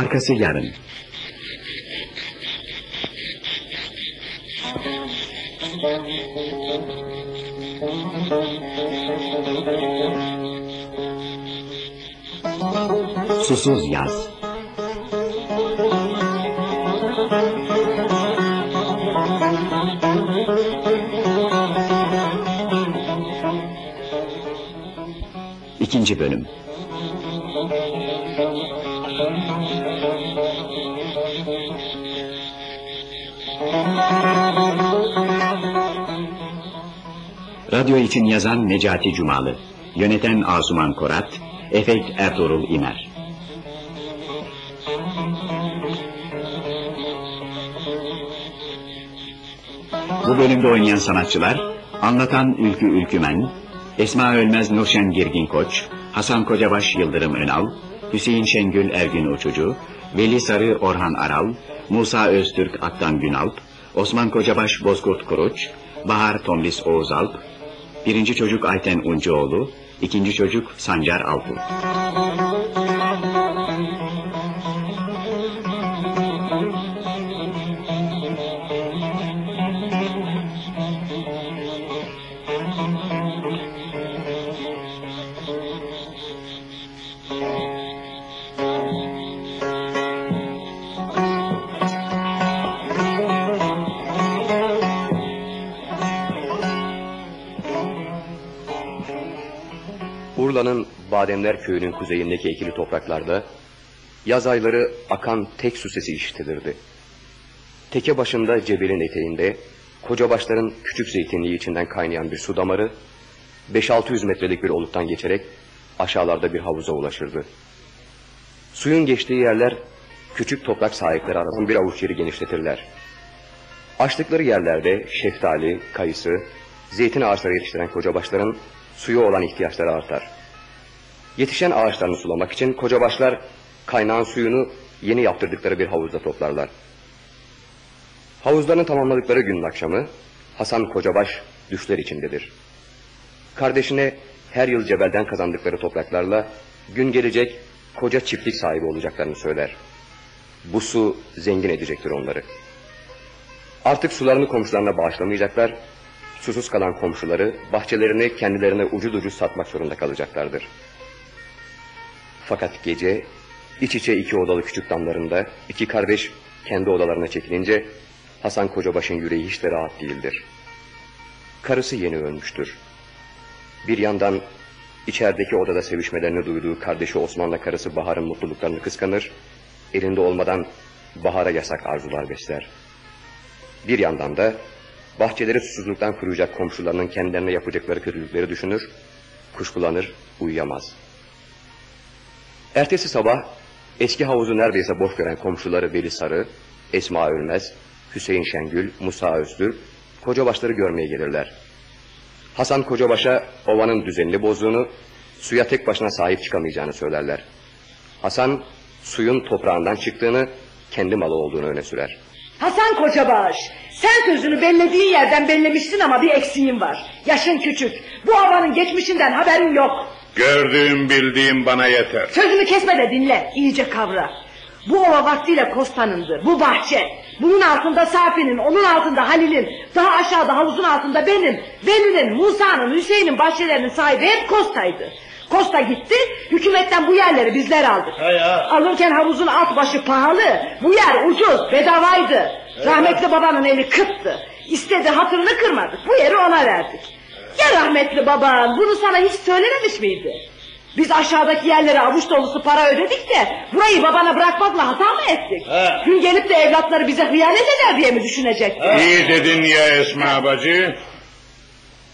Arkası yarın. Susuz yaz. İkinci bölüm. Radyo için yazan Necati Cumalı, yöneten Asuman Korat, efekt Ertuğrul İmer. Bu bölümde oynayan sanatçılar, anlatan Ülkü Ülkümen, Esma Ölmez Nurşen Girgin Koç, Hasan Kocabaş Yıldırım Önal, Hüseyin Şengül Ergün Uçucu, Veli Sarı Orhan Aral, Musa Öztürk Aktan Günalp, Osman Kocabaş Bozkurt Kuruç, Bahar Tomris Oğuzalp, birinci çocuk Ayten Uncuoğlu, ikinci çocuk Sancar Alpul. Bademler köyünün kuzeyindeki ekili topraklarda yaz ayları akan tek su sesi işitilirdi. Teke başında cebelin eteğinde kocabaşların küçük zeytinliği içinden kaynayan bir su damarı 5-600 metrelik bir oluktan geçerek aşağılarda bir havuza ulaşırdı. Suyun geçtiği yerler küçük toprak sahipleri aradan bir avuç yeri genişletirler. Açtıkları yerlerde şeftali, kayısı, zeytin ağaçları yetiştiren kocabaşların suyu olan ihtiyaçları artar. Yetişen ağaçlarını sulamak için kocabaşlar kaynağın suyunu yeni yaptırdıkları bir havuzda toplarlar. Havuzlarını tamamladıkları günün akşamı Hasan Kocabaş düşler içindedir. Kardeşine her yıl cebelden kazandıkları topraklarla gün gelecek koca çiftlik sahibi olacaklarını söyler. Bu su zengin edecektir onları. Artık sularını komşularına bağışlamayacaklar, susuz kalan komşuları bahçelerini kendilerine ucuz ucuz satmak zorunda kalacaklardır. Fakat gece iç içe iki odalı küçük damlarında iki kardeş kendi odalarına çekilince Hasan Kocabaş'ın yüreği hiç de rahat değildir. Karısı yeni ölmüştür. Bir yandan içerideki odada sevişmelerini duyduğu kardeşi Osman'la karısı Bahar'ın mutluluklarını kıskanır, elinde olmadan Bahar'a yasak arzular besler. Bir yandan da bahçeleri susuzluktan kuruyacak komşularının kendilerine yapacakları kötülükleri düşünür, kuşkulanır, uyuyamaz. Ertesi sabah eski havuzu neredeyse boş gören komşuları Veli Sarı, Esma Ölmez, Hüseyin Şengül, Musa Öztürk, Kocabaşları görmeye gelirler. Hasan Kocabaş'a ovanın düzenini bozduğunu, suya tek başına sahip çıkamayacağını söylerler. Hasan suyun toprağından çıktığını, kendi malı olduğunu öne sürer. Hasan Kocabaş, sen sözünü bellediğin yerden bellemişsin ama bir eksiğin var. Yaşın küçük, bu havanın geçmişinden haberin yok. Gördüğüm bildiğim bana yeter. Sözümü kesme de dinle, iyice kavra. Bu ova vaktiyle Kosta'nındı, bu bahçe. Bunun altında Safi'nin, onun altında Halil'in, daha aşağıda havuzun altında benim, Veli'nin, Musa'nın, Hüseyin'in bahçelerinin sahibi hep Kosta'ydı. Kosta gitti, hükümetten bu yerleri bizler aldık. Alırken havuzun alt başı pahalı, bu yer ucuz, bedavaydı. Rahmetli babanın eli kıttı. İstedi hatırını kırmadık, bu yeri ona verdik. Ya rahmetli baban bunu sana hiç söylememiş miydi? Biz aşağıdaki yerlere avuç dolusu para ödedik de burayı babana bırakmakla hata mı ettik? He. Gün gelip de evlatları bize hıyanet eder diye mi düşünecektik? İyi dedin ya Esma bacı.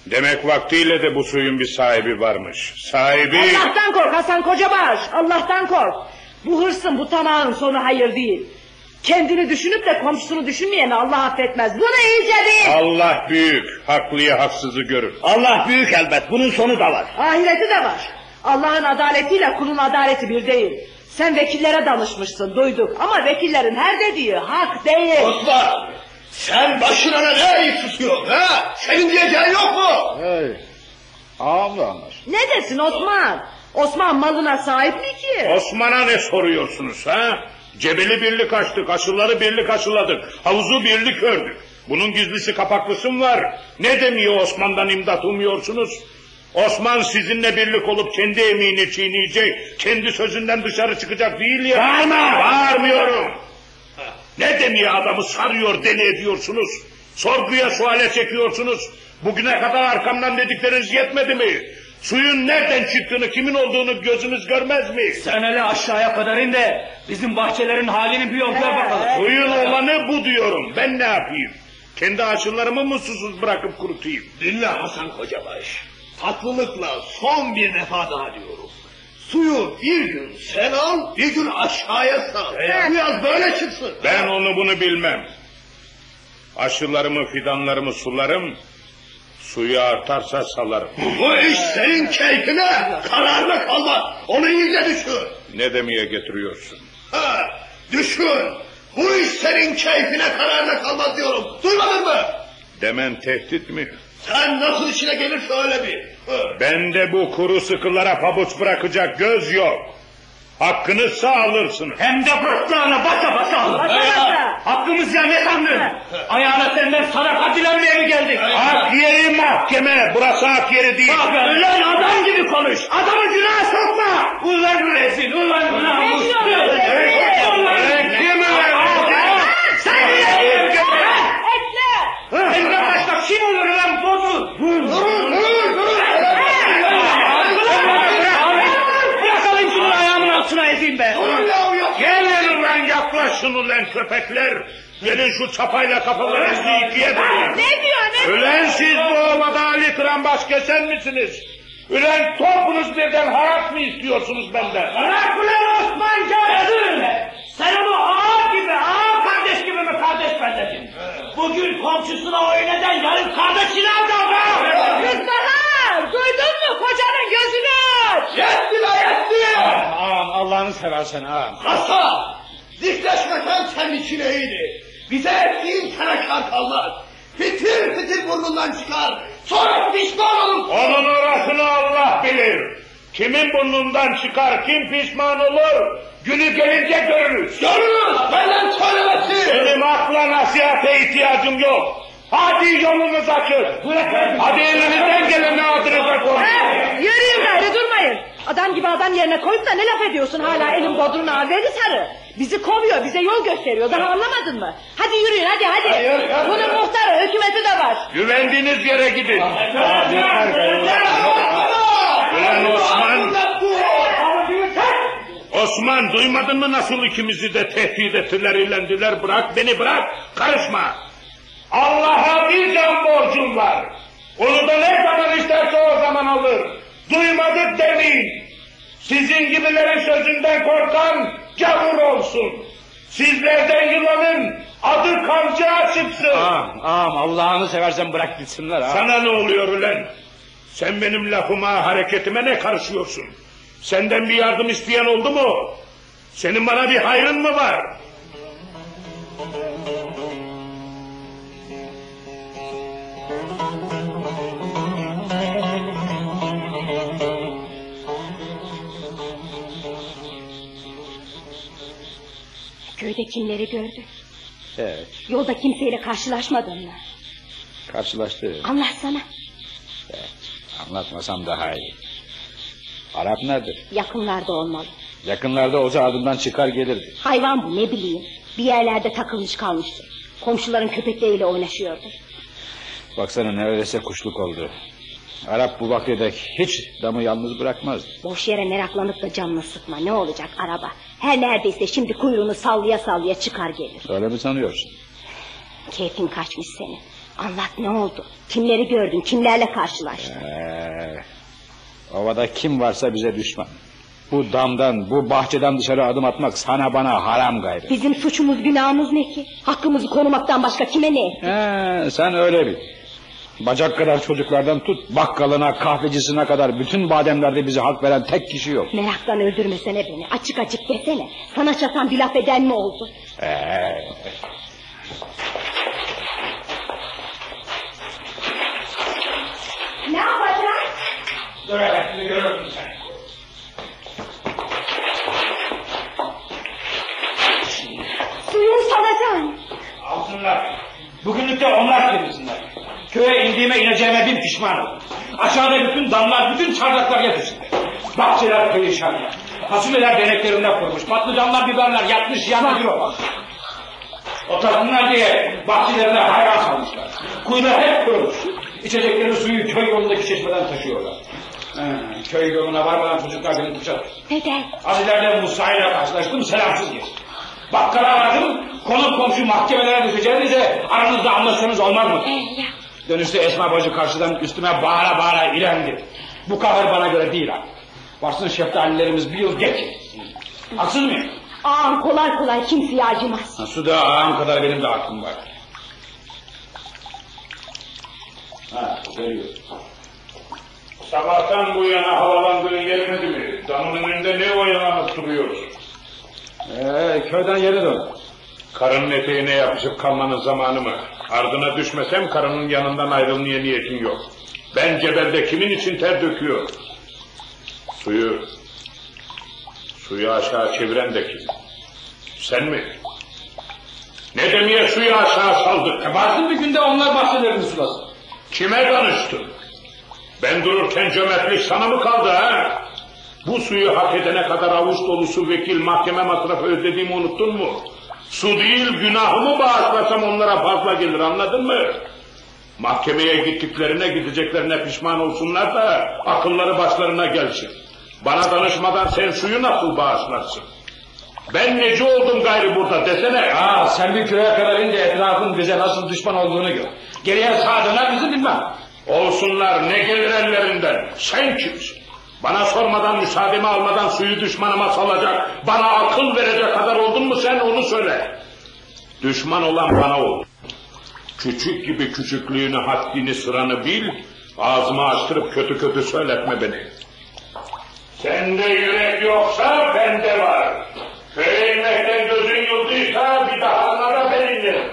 Demek vaktiyle de bu suyun bir sahibi varmış. Sahibi... Allah'tan kork Hasan Kocabaş, Allah'tan kork. Bu hırsın, bu tamahın sonu hayır değil. Kendini düşünüp de komşusunu düşünmeyeni Allah affetmez. Bunu iyice bil. Allah büyük, haklıyı haksızı görür. Allah büyük elbet. Bunun sonu da var. Ahireti de var. Allah'ın adaletiyle kulun adaleti bir değil. Sen vekillere danışmışsın duyduk ama vekillerin her dediği hak değil. Osman sen başına ne eğip susuyorsun ha? Senin diyeceğin yok mu? Hey, ağamla anlaş. Ne desin Osman? Osman malına sahip mi ki? Osman'a ne soruyorsunuz ha? Cebeli birlik açtık, aşıları birlik aşıladık, havuzu birlik ördük. Bunun gizlisi kapaklısı mı var? Ne demiyor Osman'dan imdat umuyorsunuz? Osman sizinle birlik olup kendi emini çiğneyecek, kendi sözünden dışarı çıkacak değil ya. Bağırma! Bağırmıyorum. Ne demiyor adamı sarıyor deli ediyorsunuz? Sorguya suale çekiyorsunuz. Bugüne kadar arkamdan dedikleriniz yetmedi mi? Suyun nereden çıktığını, kimin olduğunu gözünüz görmez mi? Sen hele aşağıya kadar in de bizim bahçelerin halini bir yol gör bakalım. Suyun olanı bu diyorum. Ben ne yapayım? Kendi aşılarımı mı susuz bırakıp kurutayım? Dinle Hasan Kocabaş. Tatlılıkla son bir defa daha diyorum. Suyu bir gün sen al, bir gün aşağıya sal. Biraz böyle çıksın. Ben onu bunu bilmem. Aşılarımı, fidanlarımı sularım. Suyu artarsa salarım. Bu iş senin keyfine kararlı kalmaz. Onu iyice düşün. Ne demeye getiriyorsun? Ha, düşün. Bu iş senin keyfine kararlı kalmaz diyorum. Duymadın mı? Demen tehdit mi? Sen nasıl işine gelirse öyle bir. Bende bu kuru sıkılara pabuç bırakacak göz yok. Hakkınızsa alırsınız. Hem de bırtlağına basa basa alın. Basa basa. Hakkımız ya ne sandın? Ayağına senden sadaka dilenmeye mi geldik? Hak yeri mahkeme. Burası hak yeri değil. Bak ulan adam gibi konuş. Adamı günaha sokma. Ulan rezil, ulan Etme! Senden başka. Kim olur lan? Bozu? Durun, durun, durun. Bırakalım şunu ayağımın altına ezeyim be. Gelin ulan yaklaşın ulan köpekler. Gelin şu çapayla kafalarınızı ikiye bölün. Ne diyor ne? Ulan siz bu ovada Ali Kıran kesen misiniz? Ulan topunuz birden harap mı istiyorsunuz benden? Bırak ulan Osman Cahil'in. Sen onu ağa gibi, ağa kardeş gibi mi kardeş bendesin? Bugün komşusuna oyun eden yarın kardeşini aldı Kız Bahar! Duydun mu? Kocanın gözünü aç! Yetti la yetti! Ağam Allah'ını seversen ağam. Hasan! Senin için iyiydi. Bize ettiğin sana kar kalmaz. Fitil fitil burnundan çıkar. Sonra pişman olup... Onun orasını Allah bilir. Kimin burnundan çıkar, kim pişman olur? Günü gelince görürüz. Görürüz benden söylemesi. Benim akla nasihate ihtiyacım yok. Hadi yolunuz açın. Hadi elinizden geleni adınıza koyun. Yürüyün gayrı durmayın. Adam gibi adam yerine koyup da ne laf ediyorsun hala elim bodruna alveri sarı. Bizi kovuyor bize yol gösteriyor daha anlamadın mı? Hadi yürüyün hadi hadi. Hayır, hayır. Bunun muhtarı hükümeti de var. Güvendiğiniz yere gidin. Ulan Osman. Osman duymadın mı nasıl ikimizi de tehdit ettiler, ilendiler. Bırak beni bırak, karışma. Allah'a bir can borcum var. Onu da ne zaman isterse o zaman alır. Duymadık demeyin. Sizin gibilerin sözünden korkan gavur olsun. Sizlerden yılanın adı kamçığa çıksın. Ağam, ağam Allah'ını seversen bırak gitsinler ağam. Sana ne oluyor ulan? Sen benim lafıma, hareketime ne karışıyorsun? Senden bir yardım isteyen oldu mu? Senin bana bir hayrın mı var? Köyde kimleri gördün? Evet, Yolda kimseyle karşılaşmadın mı? karşılaştı. Anlatsana. Anlatmasam daha iyi. Arap nedir? Yakınlarda olmalı. Yakınlarda olsa ardından çıkar gelirdi. Hayvan bu ne bileyim. Bir yerlerde takılmış kalmıştı. Komşuların köpekleriyle oynaşıyordu. Baksana neredeyse kuşluk oldu. Arap bu vakte hiç damı yalnız bırakmaz. Boş yere meraklanıp da canını sıkma. Ne olacak araba? Her neredeyse şimdi kuyruğunu sallaya sallaya çıkar gelir. Öyle mi sanıyorsun? Keyfin kaçmış senin. Anlat ne oldu? Kimleri gördün? Kimlerle karşılaştın? Ee, ovada kim varsa bize düşman. Bu damdan, bu bahçeden dışarı adım atmak sana bana haram gayrı. Bizim suçumuz günahımız ne ki? Hakkımızı korumaktan başka kime ne? Ee, sen öyle bil. Bacak kadar çocuklardan tut, bakkalına, kahvecisine kadar bütün bademlerde bizi hak veren tek kişi yok. Meraktan öldürmesene beni, açık açık desene. Sana çatan bir laf eden mi oldu? Ee, Ne yapacağız? Dur evet, şimdi görürsün sen. Suyun salacağım. Alsınlar. Bugünlük de onlar temizsin. Köye indiğime ineceğime bin pişman oldum. Aşağıda bütün damlar, bütün çardaklar yetişti. Bahçeler perişan. Fasulyeler deneklerinde kurumuş. Patlıcanlar, biberler yatmış yanıyor. Otasınlar diye bahçelerine hayran salmışlar. Kuyular hep kurumuş. İçecekleri suyu köy yolundaki çeşmeden taşıyorlar. He, köy yoluna varmadan çocuklar beni bıçak. Neden? Az ileride Musa ile karşılaştım selamsız geçti. Bakkala aradım konu komşu mahkemelere düşeceğinize aranızda anlaşsanız olmaz mı? Ee, ya. Dönüşte Esma bacı karşıdan üstüme bağıra bağıra ilendi. Bu kahır bana göre değil ha. Varsın şeftalilerimiz bir yıl geç. Haksız mıyım? Ağam kolay kolay kimseye acımaz. Ha, suda ağam kadar benim de hakkım var. Ha, geliyor. Sabahtan bu yana havalandığın gelmedi mi? Damın önünde ne oyalanıp duruyoruz? Ee, köyden yeni döndüm. Karının eteğine yapışıp kalmanın zamanı mı? Ardına düşmesem karının yanından ayrılmaya niyetin yok. Ben cebelde kimin için ter döküyor? Suyu, suyu aşağı çeviren de kim? Sen mi? Ne demeye suyu aşağı saldık? E, varsın bir günde onlar bahçelerini sulasın. Kime danıştın? Ben dururken cömertlik sana mı kaldı ha? Bu suyu hak edene kadar avuç dolusu vekil mahkeme masrafı ödediğimi unuttun mu? Su değil günahımı bağışlasam onlara fazla gelir anladın mı? Mahkemeye gittiklerine gideceklerine pişman olsunlar da akılları başlarına gelsin. Bana danışmadan sen suyu nasıl bağışlarsın? Ben neci oldum gayrı burada desene. Aa, sen bir köye kadar ince etrafın bize nasıl düşman olduğunu gör. Geriye döner misin bilmem. Olsunlar ne gelir ellerinden. Sen kimsin? Bana sormadan müsaademi almadan suyu düşmanıma salacak, bana akıl verecek kadar oldun mu sen onu söyle. Düşman olan bana ol. Küçük gibi küçüklüğünü, haddini, sıranı bil, ağzımı açtırıp kötü kötü söyletme beni. Sende yürek yoksa bende var. Köye inmekten gözün yıldıysa bir daha anlara ben inirim.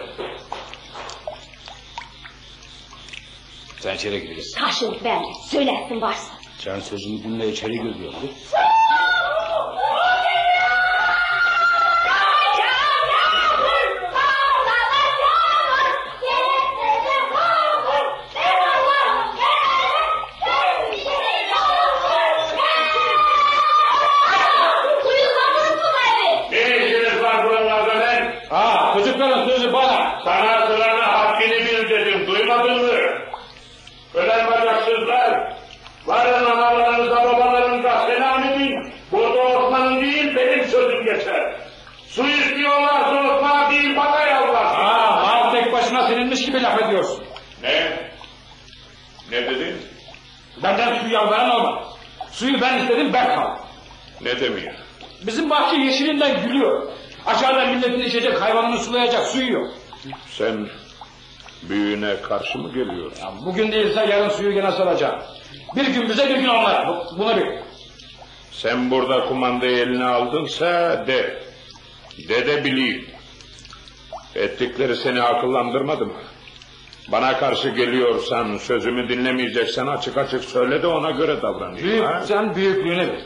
Sen içeri gireceksin. Karşılık verme. Söylersin varsa. Sen sözünü dinle içeri gir diyorsun. Ne işiniz var buralarda lan? Aa, çocukların sözü bana. Sana sıranı haddini bil dedim, duymadın mı? Su istiyorlarsa Osman değil bana yalvarsın. Aa, ağam tek başına seninmiş gibi laf ediyorsun. Ne? Ne dedin? Benden su yalvaran olmadı. Suyu ben istedim ben kaldım. Ne demiyor? Bizim bahçe yeşilinden gülüyor. Aşağıda milletin içecek hayvanını sulayacak suyu yok. Sen büyüğüne karşı mı geliyorsun? Ya bugün değilse yarın suyu gene salacağım. Bir gün bize bir gün onlar. Bu- Bunu bil. Sen burada kumandayı eline aldınsa de. De de bileyim. Ettikleri seni akıllandırmadı mı? Bana karşı geliyorsan, sözümü dinlemeyeceksen açık açık söyle de ona göre davranayım. Büyük, ha? sen büyüklüğünü bil.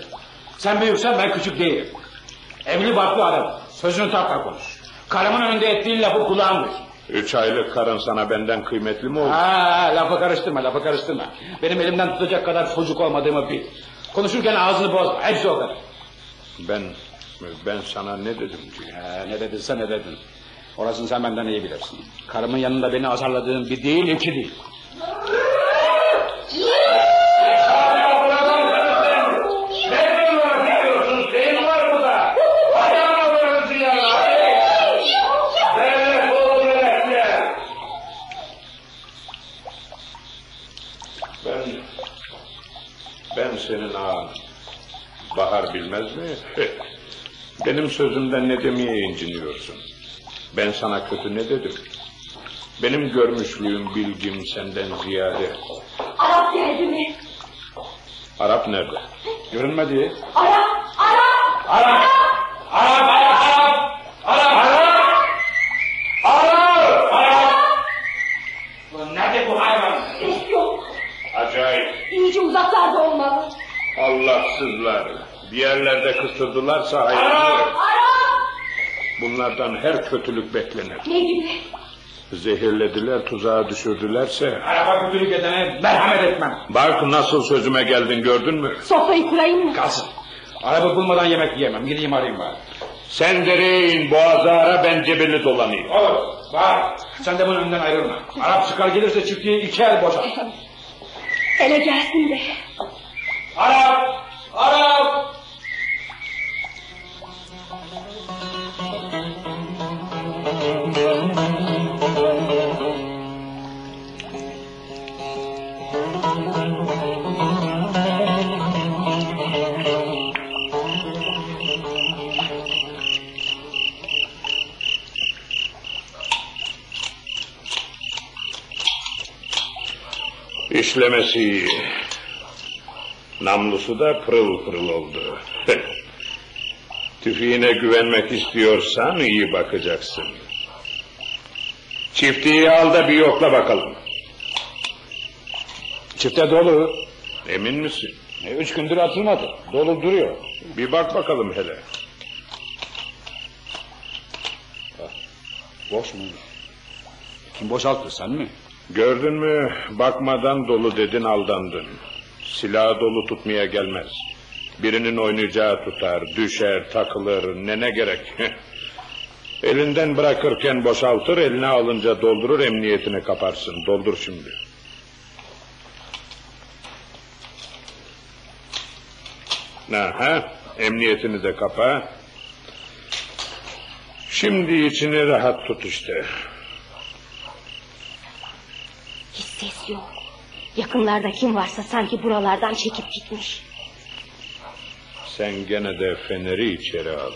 Sen büyüksen ben küçük değilim. Evli barklı adam. Sözünü takla konuş. Karımın önünde ettiğin lafı kulağın duy. Üç aylık karın sana benden kıymetli mi oldu? Ha, lafı karıştırma, lafı karıştırma. Benim elimden tutacak kadar çocuk olmadığımı bil. Konuşurken ağzını bozma, hepsi o kadar. Ben, ben sana ne dedim ki? He, ne dedinse ne dedin. Orasını sen benden iyi bilirsin. Karımın yanında beni azarladığın bir değil, iki değil. Ben senin ağan. Bahar bilmez mi? Benim sözümden ne demeye inciniyorsun? Ben sana kötü ne dedim? Benim görmüşlüğüm, bilgim senden ziyade. Arap geldi mi? Arap nerede? Görünmedi. Arap, Arap! Arap! Arap, Arap! Arap! Arap! Arap! Arap! Lan nerede bu hayvan? Ses yok. Acayip. İyice uzaklarda olmalı. Allahsızlar. Bir yerlerde kısırdılarsa hayırlı. Arap! Bunlardan her kötülük beklenir. Ne gibi? Zehirlediler, tuzağa düşürdülerse. Araba kötülük edene merhamet etmem. Bak nasıl sözüme geldin gördün mü? Sofrayı kurayım mı? Kalsın. Araba bulmadan yemek yiyemem. Gideyim arayayım bari. Sen dereye in, boğazı ara, ben cebeli dolanayım. Olur. Var. Sen de bunun önünden ayrılma. Arap çıkar gelirse çiftliği iki el boşalt. Hele gelsin de. Arap! Arap! İşlemesi iyi. Namlusu da pırıl pırıl oldu. Tüfeğine güvenmek istiyorsan iyi bakacaksın. Çiftliği al da bir yokla bakalım. Çifte dolu. Emin misin? E, üç gündür atılmadı. Dolu duruyor. Bir bak bakalım hele. Boş mu? Kim boşalttı sen mi? Gördün mü bakmadan dolu dedin aldandın. Silahı dolu tutmaya gelmez. Birinin oynayacağı tutar, düşer, takılır, ne ne gerek. Elinden bırakırken boşaltır, eline alınca doldurur, emniyetini kaparsın. Doldur şimdi. Aha, emniyetini de kapa. Şimdi içini rahat tut işte. Hiç ses yok. Yakınlarda kim varsa sanki buralardan çekip gitmiş. Sen gene de feneri içeri al.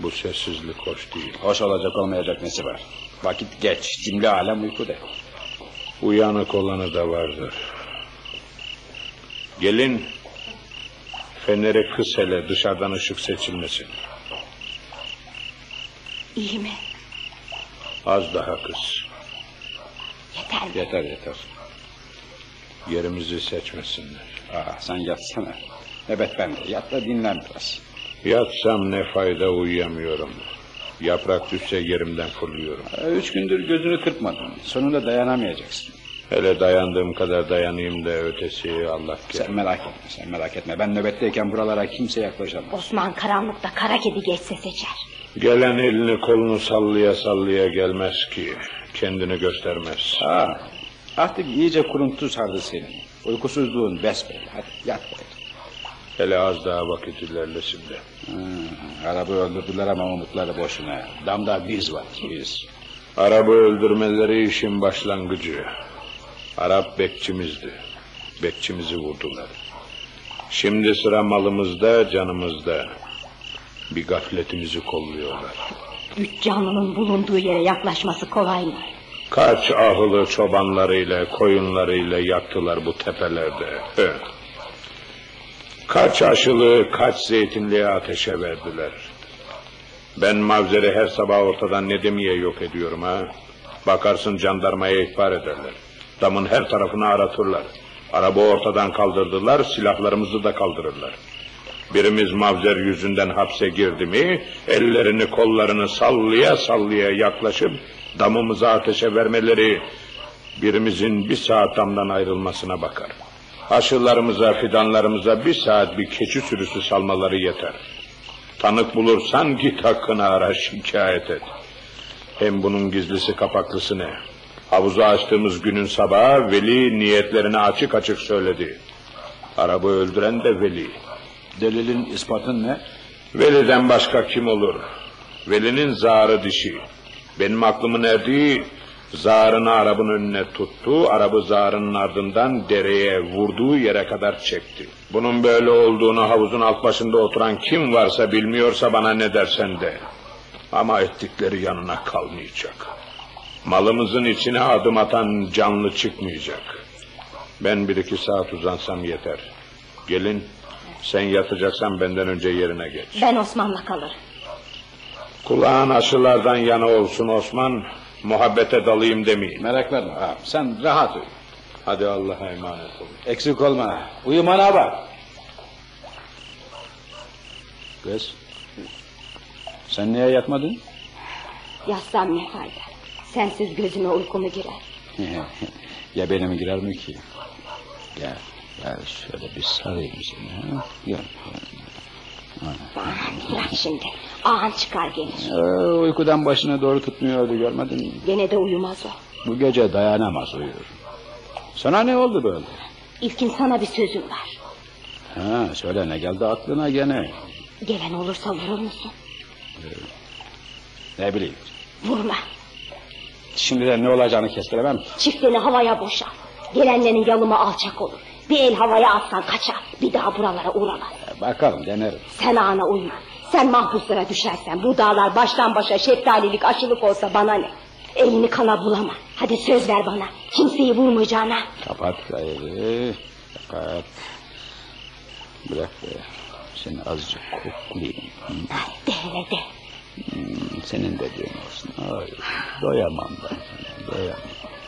Bu sessizlik hoş değil. Hoş olacak olmayacak nesi var? Vakit geç. Cümle alem uykuda. Uyanık olanı da vardır. Gelin, feneri kıs hele dışarıdan ışık seçilmesin. İyi mi? Az daha kıs. Yeter mi? Yeter yeter. Yerimizi seçmesinler. Aa, sen yatsana. Evet ben de. Yat da dinlen biraz. Yatsam ne fayda uyuyamıyorum. Yaprak düşse yerimden fırlıyorum. Ee, Üç gündür gözünü kırpmadın. Sonunda dayanamayacaksın. Hele dayandığım kadar dayanayım da ötesi Allah Sen kerim. merak etme, sen merak etme. Ben nöbetteyken buralara kimse yaklaşamaz. Osman karanlıkta kara kedi geçse seçer. Gelen elini kolunu sallaya sallaya gelmez ki. Kendini göstermez. Aa, artık iyice kuruntu sardı senin. Uykusuzluğun besbelli. Hadi yat bakayım. Hele az daha vakit ilerlesin de. Ha, arabı öldürdüler ama umutları boşuna. Damda biz var, biz. Arabı öldürmeleri işin başlangıcı. Arap bekçimizdi. Bekçimizi vurdular. Şimdi sıra malımızda, canımızda. Bir gafletimizi kolluyorlar. Üç canlının bulunduğu yere yaklaşması kolay mı? Kaç ahılı çobanlarıyla, koyunlarıyla yaktılar bu tepelerde. Hı. Kaç aşılı, kaç zeytinliği ateşe verdiler. Ben Mavzer'i her sabah ortadan ne demeye yok ediyorum ha. Bakarsın jandarmaya ihbar ederler. Damın her tarafını aratırlar. Araba ortadan kaldırdılar, silahlarımızı da kaldırırlar. Birimiz Mavzer yüzünden hapse girdi mi, ellerini kollarını sallaya sallaya yaklaşıp damımızı ateşe vermeleri, birimizin bir saat damdan ayrılmasına bakar. Aşılarımıza, fidanlarımıza bir saat bir keçi sürüsü salmaları yeter. Tanık bulursan git hakkını ara şikayet et. Hem bunun gizlisi kapaklısı ne? Havuzu açtığımız günün sabahı Veli niyetlerini açık açık söyledi. Arabı öldüren de Veli. Delilin ispatın ne? Veli'den başka kim olur? Veli'nin zarı dişi. Benim aklımın erdiği zarını arabın önüne tuttu, arabı zarının ardından dereye vurduğu yere kadar çekti. Bunun böyle olduğunu havuzun alt başında oturan kim varsa bilmiyorsa bana ne dersen de. Ama ettikleri yanına kalmayacak. Malımızın içine adım atan canlı çıkmayacak. Ben bir iki saat uzansam yeter. Gelin sen yatacaksan benden önce yerine geç. Ben Osman'la kalırım. Kulağın aşılardan yana olsun Osman. Muhabbete dalayım demeyin. Meraklanma. Ha, sen rahat uyu. Hadi Allah'a emanet olun. Eksik olma. Uyumana bak. Kız. Sen niye yatmadın? Yatsam ne fayda? Sensiz gözüme uyku mu girer? ya benim girer mi ki? Gel, gel şöyle bir sarayım seni. Ha? Gel. Bırak şimdi. Ağan çıkar gelir. Ee, uykudan başına doğru tutmuyordu görmedin mi? Gene de uyumaz o. Bu gece dayanamaz uyur. Sana ne oldu böyle? İlkin sana bir sözüm var. Ha, söyle ne geldi aklına gene? Gelen olursa vurur musun? Ne bileyim. Vurma. Şimdiden ne olacağını kestiremem. Çiftini havaya boşal. Gelenlerin yalımı alçak olur. Bir el havaya atsan kaçar. Bir daha buralara uğramaz. Ee, Bakalım denerim. Sen ağana uyma. Sen mahpuslara düşersen bu dağlar baştan başa şeftalilik aşılık olsa bana ne? Elini kana bulama. Hadi söz ver bana. Kimseyi vurmayacağına. Kapat gayrı. Kapat. Bırak be. Seni azıcık koklayayım. De hele de. Hmm, Senin dediğin olsun. Ay, doyamam ben. Doyamam.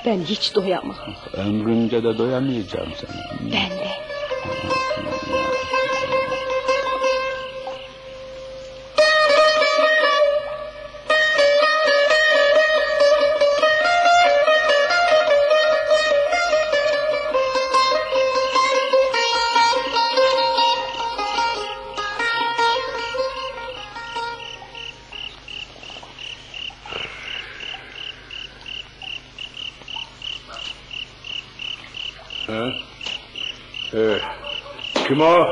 Ben hiç doyamam. Ömrümce de doyamayacağım sana. Ben de. Kim o?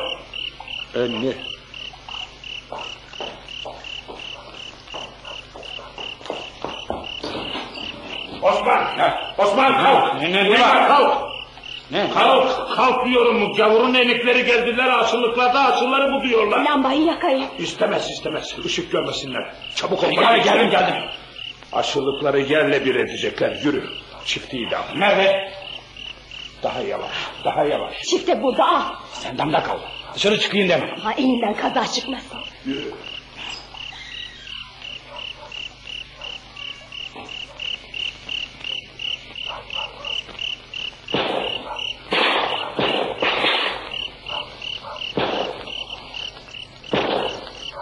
Ne? Osman! Osman kalk! Ne- ne- ne var? Kalk! Ne? Kalk! Kalk diyorum. Gavurun enikleri geldiler. Asıllıklarda asılları bu diyorlar. Lambayı yakayım. İstemez istemez. Işık görmesinler. Çabuk ol. Gel, geldim, geldim. Aşılıkları yerle bir edecekler. Yürü. Çifti idam. Nerede? Daha yavaş. Daha yavaş. Çifte burada al. Sen damda kal. Dışarı çıkayım deme. Ha elinden kaza çıkmasın. Yürü.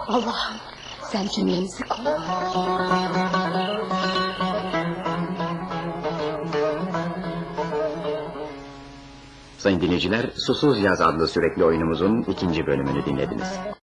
Allah'ım sen cümlemizi koru. Sayın dinleyiciler, Susuz Yaz adlı sürekli oyunumuzun ikinci bölümünü dinlediniz.